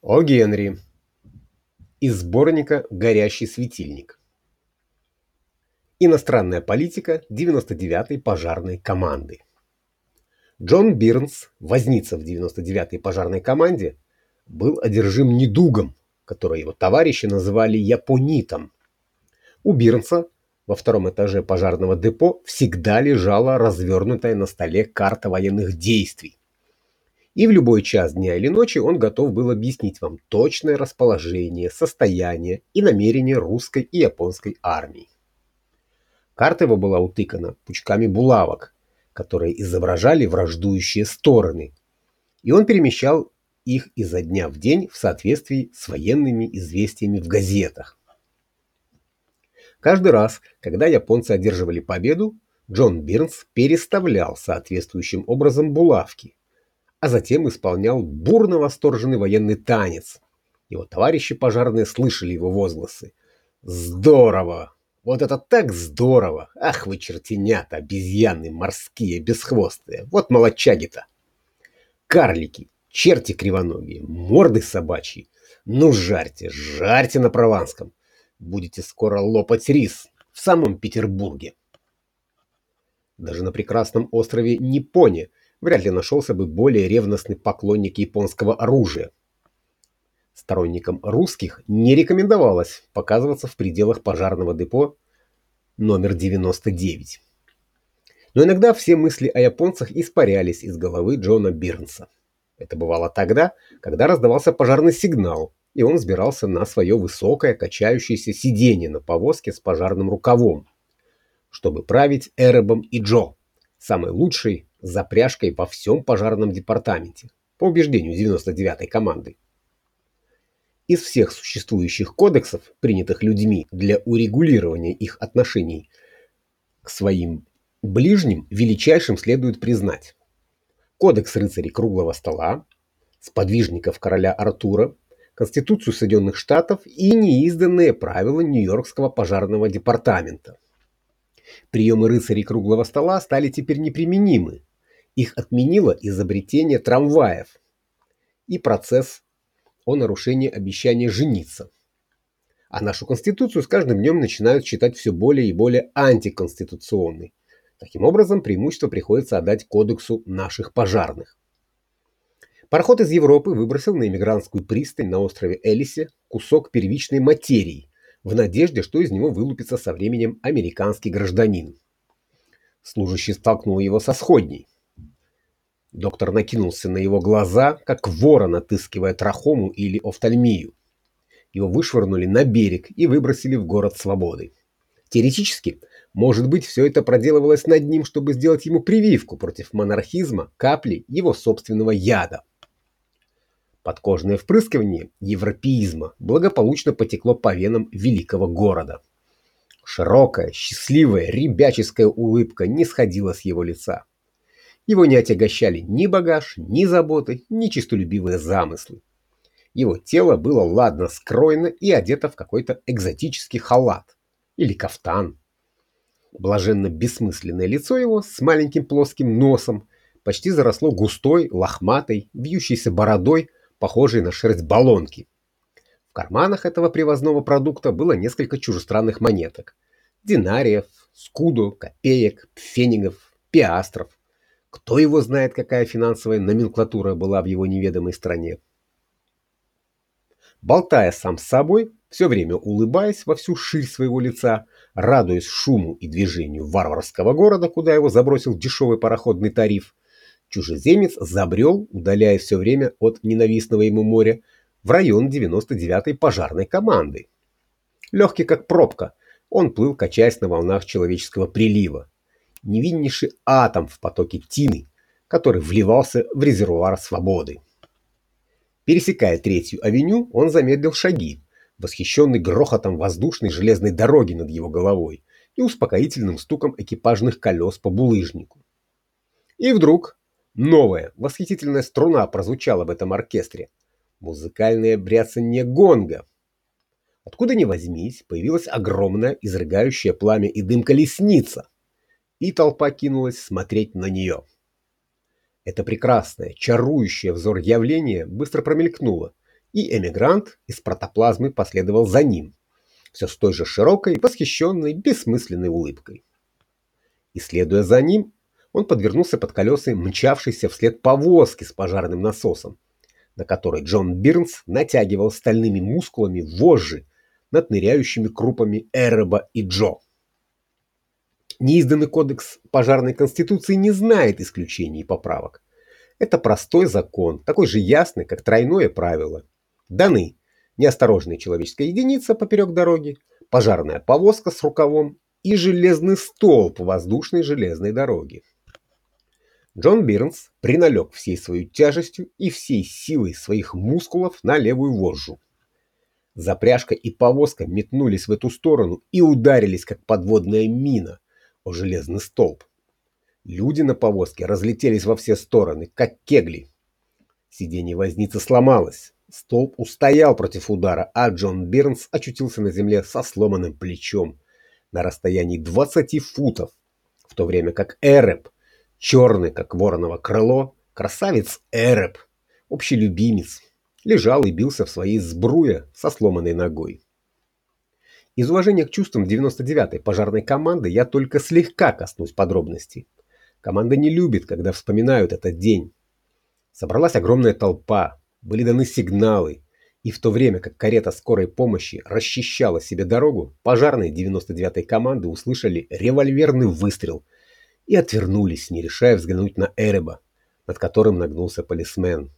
О. Генри. Из сборника «Горящий светильник». Иностранная политика 99-й пожарной команды. Джон Бирнс, возница в 99-й пожарной команде, был одержим недугом, который его товарищи называли японитом. У Бирнса во втором этаже пожарного депо всегда лежала развернутая на столе карта военных действий и в любой час дня или ночи он готов был объяснить вам точное расположение, состояние и намерение русской и японской армий. Карта его была утыкана пучками булавок, которые изображали враждующие стороны, и он перемещал их изо дня в день в соответствии с военными известиями в газетах. Каждый раз, когда японцы одерживали победу, Джон Бирнс переставлял соответствующим образом булавки, а затем исполнял бурно восторженный военный танец. Его товарищи пожарные слышали его возгласы. «Здорово! Вот это так здорово! Ах вы чертенята, обезьяны морские, бесхвостые! Вот молочаги-то! Карлики, черти кривоногие, морды собачьи! Ну жарьте, жарьте на прованском! Будете скоро лопать рис в самом Петербурге!» Даже на прекрасном острове Нипоне вряд ли нашелся бы более ревностный поклонник японского оружия. Сторонникам русских не рекомендовалось показываться в пределах пожарного депо номер 99. Но иногда все мысли о японцах испарялись из головы Джона Бирнса. Это бывало тогда, когда раздавался пожарный сигнал, и он взбирался на свое высокое качающееся сиденье на повозке с пожарным рукавом, чтобы править Эребом и Джо, самой лучшей запряжкой во всем пожарном департаменте, по убеждению 99-й команды. Из всех существующих кодексов, принятых людьми для урегулирования их отношений к своим ближним, величайшим следует признать Кодекс рыцарей круглого стола, сподвижников короля Артура, Конституцию Соединенных Штатов и неизданные правила Нью-Йоркского пожарного департамента. Приемы рыцарей круглого стола стали теперь неприменимы, их отменило изобретение трамваев и процесс о нарушении обещания жениться. А нашу Конституцию с каждым днем начинают считать все более и более антиконституционной. Таким образом, преимущество приходится отдать кодексу наших пожарных. Пароход из Европы выбросил на иммигрантскую пристань на острове Элисе кусок первичной материи в надежде, что из него вылупится со временем американский гражданин. Служащий столкнул его со сходней. Доктор накинулся на его глаза, как ворон, отыскивая трахому или офтальмию. Его вышвырнули на берег и выбросили в город свободы. Теоретически, может быть, все это проделывалось над ним, чтобы сделать ему прививку против монархизма, капли его собственного яда. Подкожное впрыскивание европеизма благополучно потекло по венам великого города. Широкая, счастливая, ребяческая улыбка не сходила с его лица. Его не отягощали ни багаж, ни заботы, ни чистолюбивые замыслы. Его тело было ладно скроено и одето в какой-то экзотический халат или кафтан. Блаженно бессмысленное лицо его с маленьким плоским носом почти заросло густой, лохматой, вьющейся бородой, похожей на шерсть баллонки. В карманах этого привозного продукта было несколько чужестранных монеток. Динариев, скудо, копеек, пфенигов, пиастров. Кто его знает, какая финансовая номенклатура была в его неведомой стране. Болтая сам с собой, все время улыбаясь во всю ширь своего лица, радуясь шуму и движению варварского города, куда его забросил дешевый пароходный тариф, чужеземец забрел, удаляясь все время от ненавистного ему моря, в район 99-й пожарной команды. Легкий как пробка, он плыл, качаясь на волнах человеческого прилива, невиннейший атом в потоке тины, который вливался в резервуар свободы. Пересекая Третью авеню, он замедлил шаги, восхищенный грохотом воздушной железной дороги над его головой и успокоительным стуком экипажных колес по булыжнику. И вдруг новая, восхитительная струна прозвучала в этом оркестре. Музыкальное бряцание гонга. Откуда ни возьмись, появилась огромная, изрыгающая пламя и дым колесница, и толпа кинулась смотреть на нее. Это прекрасное, чарующее взор явление быстро промелькнуло и эмигрант из протоплазмы последовал за ним, все с той же широкой, восхищенной, бессмысленной улыбкой. И следуя за ним, он подвернулся под колеса мчавшейся вслед повозки с пожарным насосом, на которой Джон Бирнс натягивал стальными мускулами вожжи над ныряющими крупами Эреба и Джо. Неизданный кодекс пожарной конституции не знает исключений и поправок. Это простой закон, такой же ясный, как тройное правило. Даны неосторожная человеческая единица поперек дороги, пожарная повозка с рукавом и железный столб воздушной железной дороги. Джон Бирнс приналег всей своей тяжестью и всей силой своих мускулов на левую вожжу. Запряжка и повозка метнулись в эту сторону и ударились, как подводная мина, о железный столб. Люди на повозке разлетелись во все стороны, как кегли. Сиденье возницы сломалось. Столб устоял против удара, а Джон Бирнс очутился на земле со сломанным плечом на расстоянии 20 футов, в то время как Эреб, черный, как вороново крыло, красавец Эреб, общий любимец, лежал и бился в своей сбруе со сломанной ногой. Из уважения к чувствам 99-й пожарной команды я только слегка коснусь подробностей. Команда не любит, когда вспоминают этот день. Собралась огромная толпа, были даны сигналы, и в то время как карета скорой помощи расчищала себе дорогу, пожарные 99-й команды услышали револьверный выстрел и отвернулись, не решая взглянуть на Эреба, над которым нагнулся полисмен.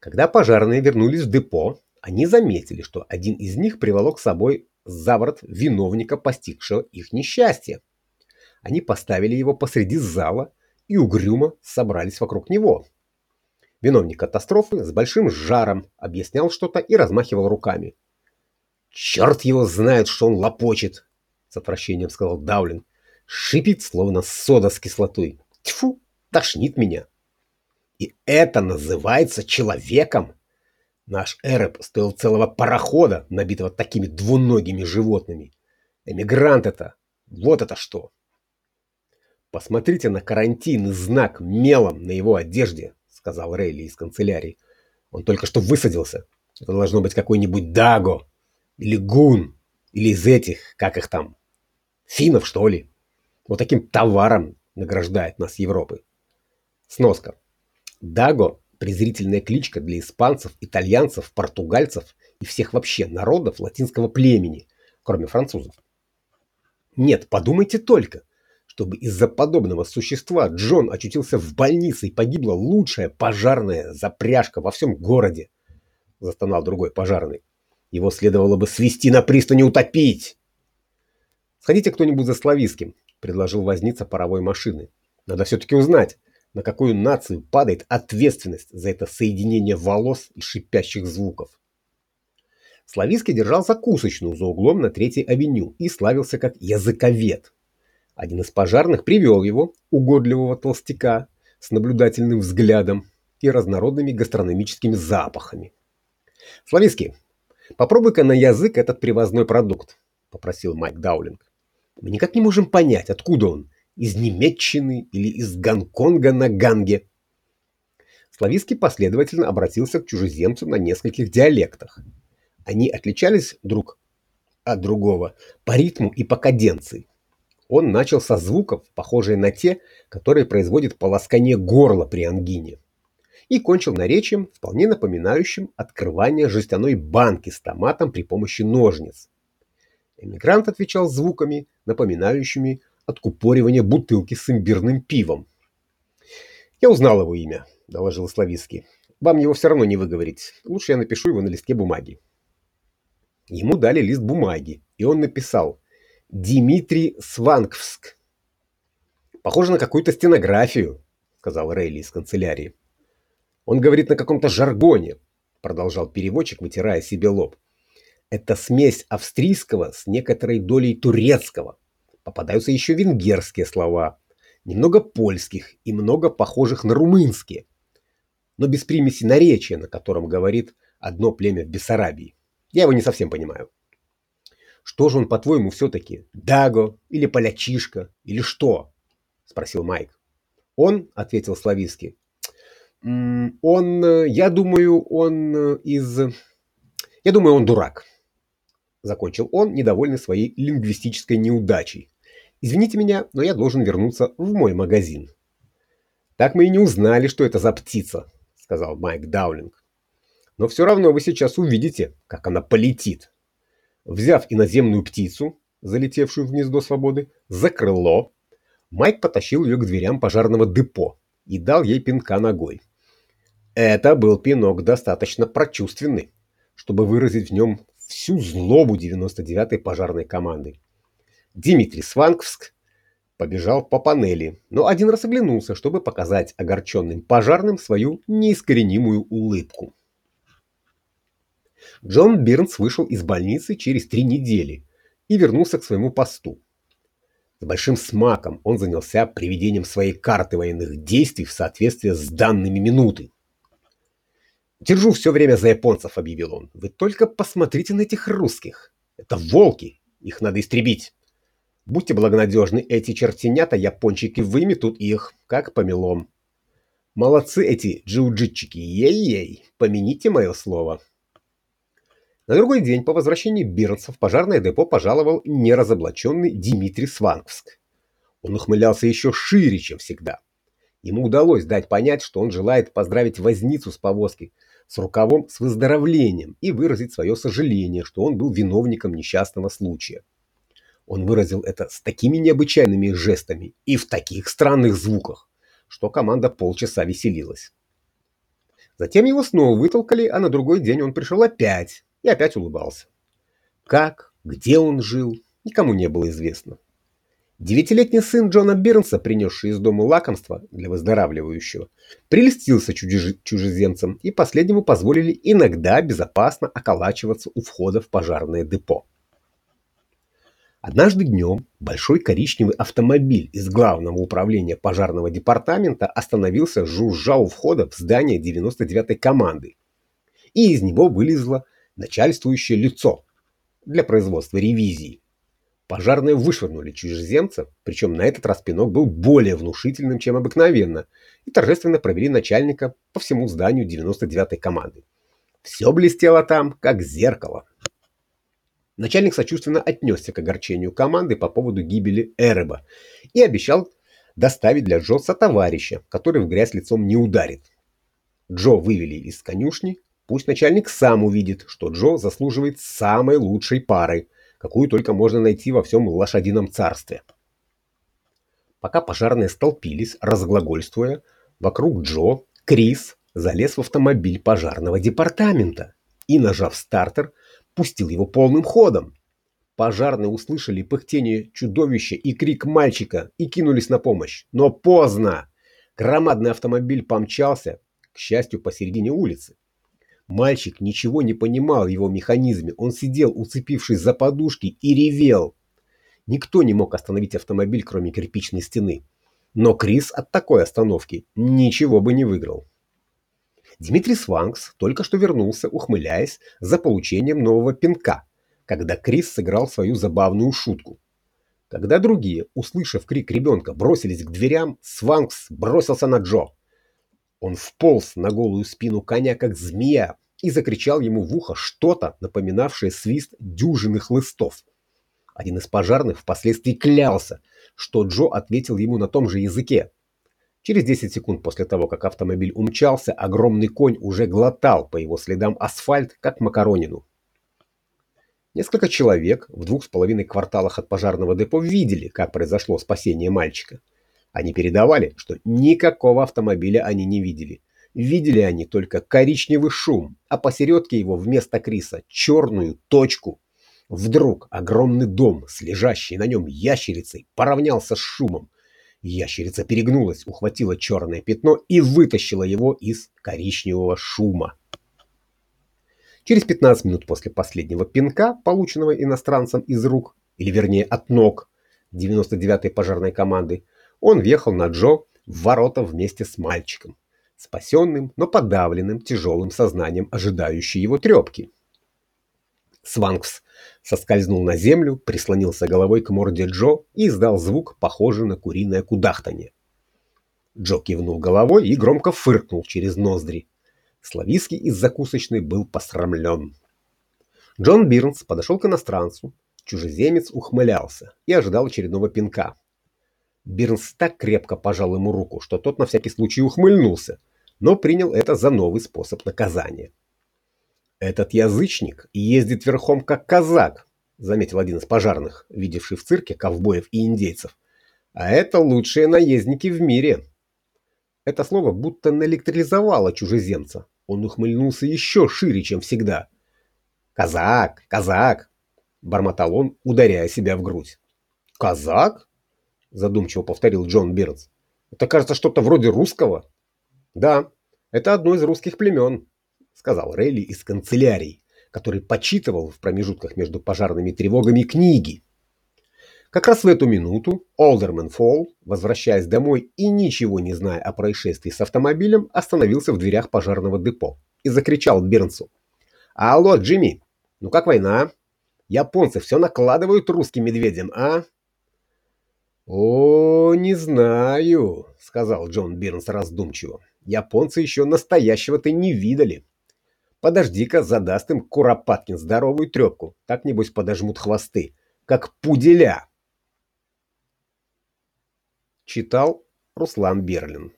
Когда пожарные вернулись в депо, они заметили, что один из них приволок с собой за ворот виновника, постигшего их несчастье. Они поставили его посреди зала и угрюмо собрались вокруг него. Виновник катастрофы с большим жаром объяснял что-то и размахивал руками. «Черт его знает, что он лопочет!» — с отвращением сказал Даулин. «Шипит, словно сода с кислотой. Тьфу, тошнит меня!» «И это называется человеком!» Наш Эреб стоил целого парохода, набитого такими двуногими животными. Эмигрант это! Вот это что! Посмотрите на карантинный знак мелом на его одежде, сказал Рейли из канцелярии. Он только что высадился. Это должно быть какой-нибудь Даго или Гун или из этих, как их там, финнов, что ли. Вот таким товаром награждает нас Европы. Сноска. Даго презрительная кличка для испанцев, итальянцев, португальцев и всех вообще народов латинского племени, кроме французов. Нет, подумайте только, чтобы из-за подобного существа Джон очутился в больнице и погибла лучшая пожарная запряжка во всем городе, застонал другой пожарный. Его следовало бы свести на пристани утопить. Сходите кто-нибудь за Слависким, предложил возница паровой машины. Надо все-таки узнать, на какую нацию падает ответственность за это соединение волос и шипящих звуков. Славицкий держал закусочную за углом на Третьей авеню и славился как языковед. Один из пожарных привел его, угодливого толстяка, с наблюдательным взглядом и разнородными гастрономическими запахами. «Славицкий, попробуй-ка на язык этот привозной продукт», — попросил Майк Даулинг. «Мы никак не можем понять, откуда он, из Немеччины или из Гонконга на Ганге. Славийский последовательно обратился к чужеземцу на нескольких диалектах. Они отличались друг от другого по ритму и по каденции. Он начал со звуков, похожих на те, которые производит полоскание горла при ангине, и кончил наречием, вполне напоминающим открывание жестяной банки с томатом при помощи ножниц. Эмигрант отвечал звуками, напоминающими откупоривания бутылки с имбирным пивом. «Я узнал его имя», — доложил Славицкий. «Вам его все равно не выговорить. Лучше я напишу его на листке бумаги». Ему дали лист бумаги, и он написал «Димитрий Свангвск». «Похоже на какую-то стенографию», — сказал Рейли из канцелярии. «Он говорит на каком-то жаргоне», — продолжал переводчик, вытирая себе лоб. «Это смесь австрийского с некоторой долей турецкого. Попадаются еще венгерские слова, немного польских и много похожих на румынские, но без примеси наречия, на котором говорит одно племя в Бессарабии. Я его не совсем понимаю. Что же он, по-твоему, все-таки? Даго или полячишка или что? Спросил Майк. Он, ответил Славицкий. Он, я думаю, он из... Я думаю, он дурак. Закончил он, недовольный своей лингвистической неудачей. Извините меня, но я должен вернуться в мой магазин. Так мы и не узнали, что это за птица, сказал Майк Даулинг. Но все равно вы сейчас увидите, как она полетит. Взяв иноземную птицу, залетевшую в гнездо свободы, за крыло, Майк потащил ее к дверям пожарного депо и дал ей пинка ногой. Это был пинок достаточно прочувственный, чтобы выразить в нем всю злобу 99-й пожарной команды. Дмитрий Сванковск побежал по панели, но один раз оглянулся, чтобы показать огорченным пожарным свою неискоренимую улыбку. Джон Бирнс вышел из больницы через три недели и вернулся к своему посту. С большим смаком он занялся приведением своей карты военных действий в соответствии с данными минуты. «Держу все время за японцев», — объявил он. «Вы только посмотрите на этих русских. Это волки. Их надо истребить. Будьте благонадежны, эти чертенята, япончики, выметут их, как помелом. Молодцы эти джиу-джитчики. Ей-ей, помяните мое слово». На другой день по возвращении Бирнса в пожарное депо пожаловал неразоблаченный Дмитрий Сванковск. Он ухмылялся еще шире, чем всегда. Ему удалось дать понять, что он желает поздравить возницу с повозки с рукавом с выздоровлением и выразить свое сожаление, что он был виновником несчастного случая. Он выразил это с такими необычайными жестами и в таких странных звуках, что команда полчаса веселилась. Затем его снова вытолкали, а на другой день он пришел опять, и опять улыбался. Как, где он жил, никому не было известно. Девятилетний сын Джона Бирнса, принесший из дома лакомства для выздоравливающего, прелестился чужеземцам и последнему позволили иногда безопасно околачиваться у входа в пожарное депо. Однажды днем большой коричневый автомобиль из главного управления пожарного департамента остановился жужжа у входа в здание 99-й команды, и из него вылезла начальствующее лицо для производства ревизии. Пожарные вышвырнули чужеземца, причем на этот раз пинок был более внушительным, чем обыкновенно, и торжественно провели начальника по всему зданию 99-й команды. Все блестело там, как зеркало. Начальник сочувственно отнесся к огорчению команды по поводу гибели Эреба и обещал доставить для Джо товарища, который в грязь лицом не ударит. Джо вывели из конюшни, Пусть начальник сам увидит, что Джо заслуживает самой лучшей пары, какую только можно найти во всем лошадином царстве. Пока пожарные столпились, разглагольствуя, вокруг Джо Крис залез в автомобиль пожарного департамента и, нажав стартер, пустил его полным ходом. Пожарные услышали пыхтение чудовища и крик мальчика и кинулись на помощь. Но поздно! Громадный автомобиль помчался, к счастью, посередине улицы. Мальчик ничего не понимал в его механизме. Он сидел, уцепившись за подушки, и ревел. Никто не мог остановить автомобиль, кроме кирпичной стены. Но Крис от такой остановки ничего бы не выиграл. Дмитрий Сванкс только что вернулся, ухмыляясь за получением нового пинка, когда Крис сыграл свою забавную шутку. Когда другие, услышав крик ребенка, бросились к дверям, Сванкс бросился на Джо. Он вполз на голую спину коня, как змея, и закричал ему в ухо что-то, напоминавшее свист дюжины хлыстов. Один из пожарных впоследствии клялся, что Джо ответил ему на том же языке. Через 10 секунд после того, как автомобиль умчался, огромный конь уже глотал по его следам асфальт, как макаронину. Несколько человек в двух с половиной кварталах от пожарного депо видели, как произошло спасение мальчика. Они передавали, что никакого автомобиля они не видели. Видели они только коричневый шум, а посередке его вместо Криса черную точку. Вдруг огромный дом с лежащей на нем ящерицей поравнялся с шумом. Ящерица перегнулась, ухватила черное пятно и вытащила его из коричневого шума. Через 15 минут после последнего пинка, полученного иностранцем из рук, или вернее от ног 99-й пожарной команды, он въехал на Джо в ворота вместе с мальчиком, спасенным, но подавленным тяжелым сознанием ожидающей его трепки. Сванкс соскользнул на землю, прислонился головой к морде Джо и издал звук, похожий на куриное кудахтанье. Джо кивнул головой и громко фыркнул через ноздри. Славиский из закусочной был посрамлен. Джон Бирнс подошел к иностранцу. Чужеземец ухмылялся и ожидал очередного пинка. Бирнс так крепко пожал ему руку, что тот на всякий случай ухмыльнулся, но принял это за новый способ наказания. «Этот язычник ездит верхом как казак», — заметил один из пожарных, видевший в цирке ковбоев и индейцев. «А это лучшие наездники в мире». Это слово будто наэлектризовало чужеземца. Он ухмыльнулся еще шире, чем всегда. «Казак! Казак!» — бормотал он, ударяя себя в грудь. «Казак?» — задумчиво повторил Джон Бирнс. «Это, кажется, что-то вроде русского». «Да, это одно из русских племен», — сказал Рейли из канцелярии, который почитывал в промежутках между пожарными тревогами книги. Как раз в эту минуту Олдермен Фолл, возвращаясь домой и ничего не зная о происшествии с автомобилем, остановился в дверях пожарного депо и закричал Бернсу. «Алло, Джимми, ну как война? Японцы все накладывают русским медведям, а?» «О, не знаю», — сказал Джон Бирнс раздумчиво. «Японцы еще настоящего-то не видали. Подожди-ка, задаст им Куропаткин здоровую трепку. Так, небось, подожмут хвосты, как пуделя». Читал Руслан Берлин.